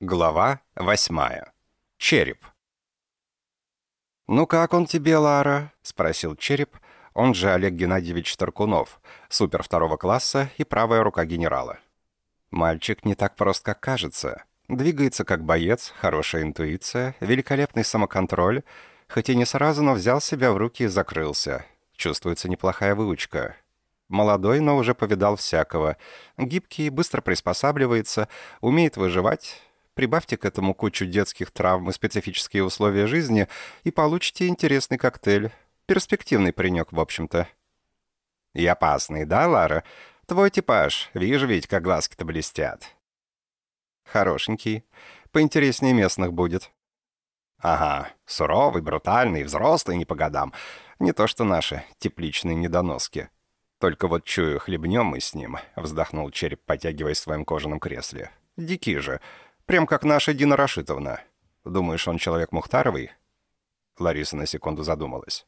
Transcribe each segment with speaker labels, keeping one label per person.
Speaker 1: Глава восьмая. Череп. «Ну как он тебе, Лара?» — спросил Череп, он же Олег Геннадьевич Таркунов, супер второго класса и правая рука генерала. Мальчик не так прост, как кажется. Двигается как боец, хорошая интуиция, великолепный самоконтроль, хоть и не сразу, но взял себя в руки и закрылся. Чувствуется неплохая выучка. Молодой, но уже повидал всякого. Гибкий, быстро приспосабливается, умеет выживать, Прибавьте к этому кучу детских травм и специфические условия жизни, и получите интересный коктейль. Перспективный паренек, в общем-то. И опасный, да, Лара? Твой типаж. Вижу ведь, как глазки-то блестят. Хорошенький. Поинтереснее местных будет. Ага, суровый, брутальный, взрослый не по годам. Не то что наши тепличные недоноски. Только вот чую, хлебнем мы с ним, вздохнул череп, потягиваясь в своем кожаном кресле. Дикий же. Прям как наша Дина Рашитовна. Думаешь, он человек Мухтаровый?» Лариса на секунду задумалась.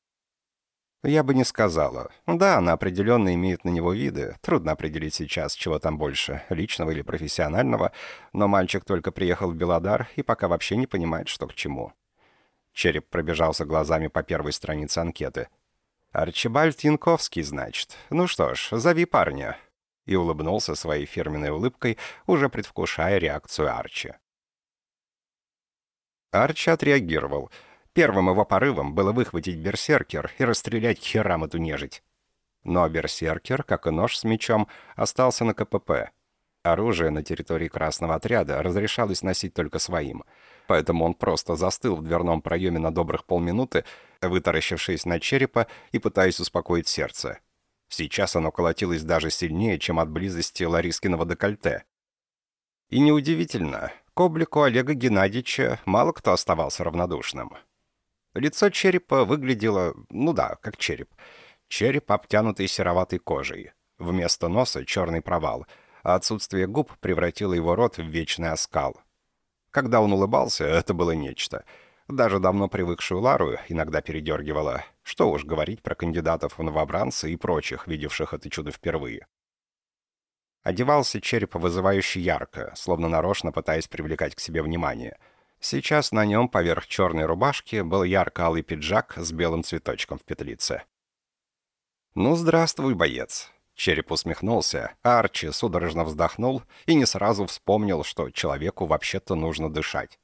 Speaker 1: «Я бы не сказала. Да, она определенно имеет на него виды. Трудно определить сейчас, чего там больше, личного или профессионального, но мальчик только приехал в Белодар и пока вообще не понимает, что к чему». Череп пробежался глазами по первой странице анкеты. «Арчибальд Янковский, значит. Ну что ж, зови парня и улыбнулся своей фирменной улыбкой, уже предвкушая реакцию Арчи. Арчи отреагировал. Первым его порывом было выхватить берсеркер и расстрелять херам эту нежить. Но берсеркер, как и нож с мечом, остался на КПП. Оружие на территории красного отряда разрешалось носить только своим, поэтому он просто застыл в дверном проеме на добрых полминуты, вытаращившись на черепа и пытаясь успокоить сердце. Сейчас оно колотилось даже сильнее, чем от близости Ларискиного декольте. И неудивительно, к облику Олега Геннадьевича мало кто оставался равнодушным. Лицо черепа выглядело, ну да, как череп. Череп, обтянутый сероватой кожей. Вместо носа черный провал, а отсутствие губ превратило его рот в вечный оскал. Когда он улыбался, это было нечто — даже давно привыкшую Лару иногда передергивала. Что уж говорить про кандидатов в новобранцы и прочих, видевших это чудо впервые. Одевался череп вызывающе ярко, словно нарочно пытаясь привлекать к себе внимание. Сейчас на нем поверх черной рубашки был ярко-алый пиджак с белым цветочком в петлице. «Ну, здравствуй, боец!» Череп усмехнулся, а Арчи судорожно вздохнул и не сразу вспомнил, что человеку вообще-то нужно дышать.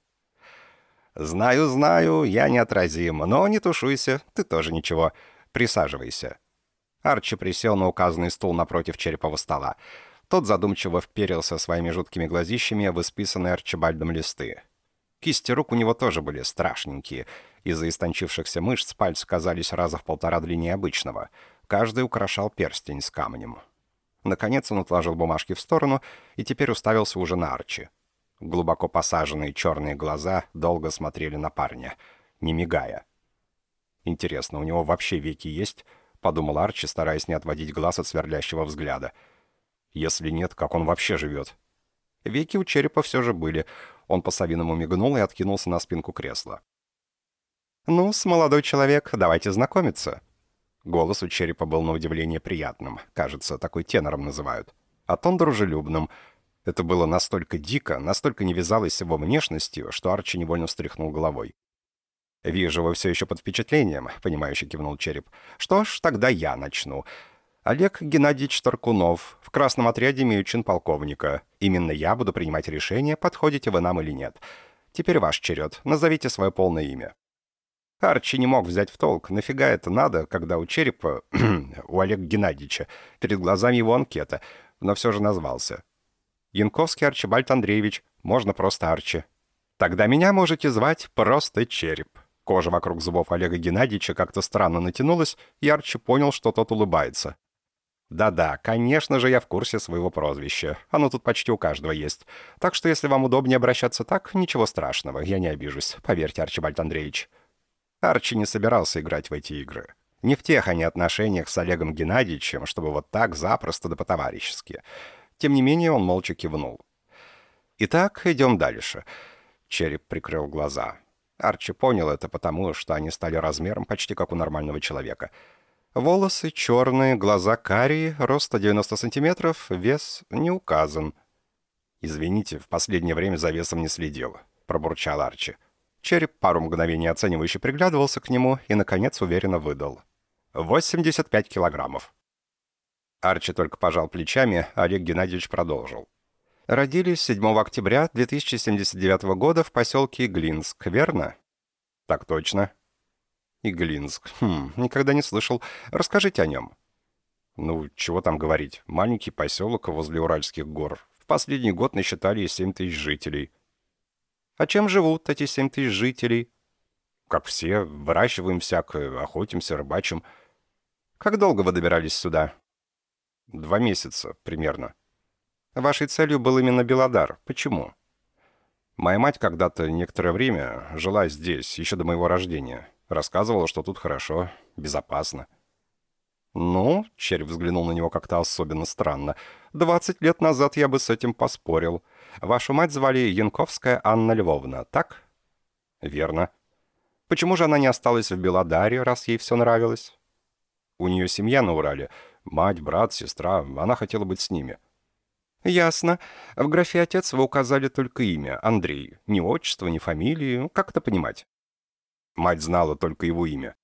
Speaker 1: «Знаю, знаю, я неотразим, но не тушуйся, ты тоже ничего. Присаживайся». Арчи присел на указанный стул напротив черепова стола. Тот задумчиво вперился своими жуткими глазищами в исписанные Арчибальдом листы. Кисти рук у него тоже были страшненькие. Из-за истончившихся мышц пальцы казались раза в полтора длиннее обычного. Каждый украшал перстень с камнем. Наконец он отложил бумажки в сторону и теперь уставился уже на Арчи. Глубоко посаженные черные глаза долго смотрели на парня, не мигая. «Интересно, у него вообще веки есть?» — подумал Арчи, стараясь не отводить глаз от сверлящего взгляда. «Если нет, как он вообще живет?» Веки у черепа все же были. Он по-совиному мигнул и откинулся на спинку кресла. «Ну, с молодой человек, давайте знакомиться». Голос у черепа был на удивление приятным. Кажется, такой тенором называют. А тон дружелюбным — это было настолько дико, настолько не вязалось с его внешностью, что Арчи невольно встряхнул головой. «Вижу, вы все еще под впечатлением», — понимающе кивнул Череп. «Что ж, тогда я начну. Олег Геннадьевич Таркунов, в красном отряде имею чин полковника. Именно я буду принимать решение, подходите вы нам или нет. Теперь ваш черед, назовите свое полное имя». Арчи не мог взять в толк, нафига это надо, когда у Черепа, у Олега Геннадьевича, перед глазами его анкета, но все же назвался. Янковский Арчибальд Андреевич, можно просто Арчи. Тогда меня можете звать просто Череп». Кожа вокруг зубов Олега Геннадьевича как-то странно натянулась, и Арчи понял, что тот улыбается. «Да-да, конечно же, я в курсе своего прозвища. Оно тут почти у каждого есть. Так что, если вам удобнее обращаться так, ничего страшного, я не обижусь. Поверьте, Арчибальд Андреевич». Арчи не собирался играть в эти игры. Не в тех они отношениях с Олегом Геннадьевичем, чтобы вот так запросто да по-товарищески. Тем не менее он молча кивнул. «Итак, идем дальше». Череп прикрыл глаза. Арчи понял это потому, что они стали размером почти как у нормального человека. Волосы черные, глаза карие, рост 90 сантиметров, вес не указан. «Извините, в последнее время за весом не следил», — пробурчал Арчи. Череп пару мгновений оценивающе приглядывался к нему и, наконец, уверенно выдал. «85 килограммов». Арчи только пожал плечами, а Олег Геннадьевич продолжил. Родились 7 октября 2079 года в поселке Иглинск, верно? Так точно. Иглинск. Хм, никогда не слышал. Расскажите о нем. Ну, чего там говорить. Маленький поселок возле Уральских гор. В последний год насчитали 7 тысяч жителей. А чем живут эти 7 тысяч жителей? Как все, выращиваем всякое, охотимся, рыбачим. Как долго вы добирались сюда? Два месяца, примерно. Вашей целью был именно Белодар. Почему? Моя мать когда-то некоторое время жила здесь, еще до моего рождения. Рассказывала, что тут хорошо, безопасно. «Ну?» — череп взглянул на него как-то особенно странно. «Двадцать лет назад я бы с этим поспорил. Вашу мать звали Янковская Анна Львовна, так?» «Верно. Почему же она не осталась в Белодаре, раз ей все нравилось?» «У нее семья на Урале. Мать, брат, сестра. Она хотела быть с ними. «Ясно. В графе «отец» вы указали только имя, Андрей. Ни отчество, ни фамилии. Ну, как это понимать?» Мать знала только его имя.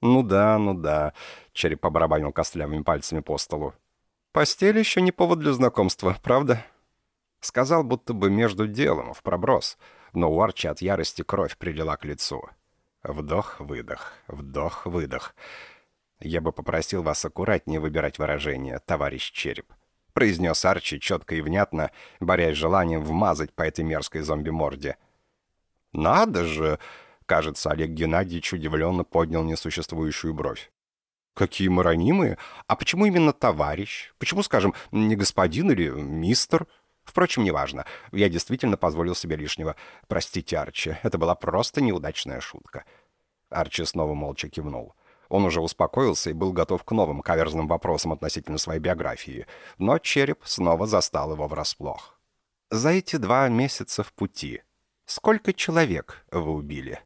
Speaker 1: «Ну да, ну да», — череп побарабанил костлявыми пальцами по столу. «Постель еще не повод для знакомства, правда?» Сказал, будто бы между делом, в проброс, но у Арчи от ярости кровь прилила к лицу. Вдох-выдох, вдох-выдох. Я бы попросил вас аккуратнее выбирать выражения, товарищ Череп произнес Арчи четко и внятно, борясь с желанием вмазать по этой мерзкой зомби-морде. «Надо же!» — кажется, Олег Геннадьевич удивленно поднял несуществующую бровь. «Какие мы ранимые! А почему именно товарищ? Почему, скажем, не господин или мистер?» Впрочем, неважно. Я действительно позволил себе лишнего. Простите, Арчи, это была просто неудачная шутка. Арчи снова молча кивнул. Он уже успокоился и был готов к новым каверзным вопросам относительно своей биографии, но череп снова застал его врасплох. «За эти два месяца в пути сколько человек вы убили?»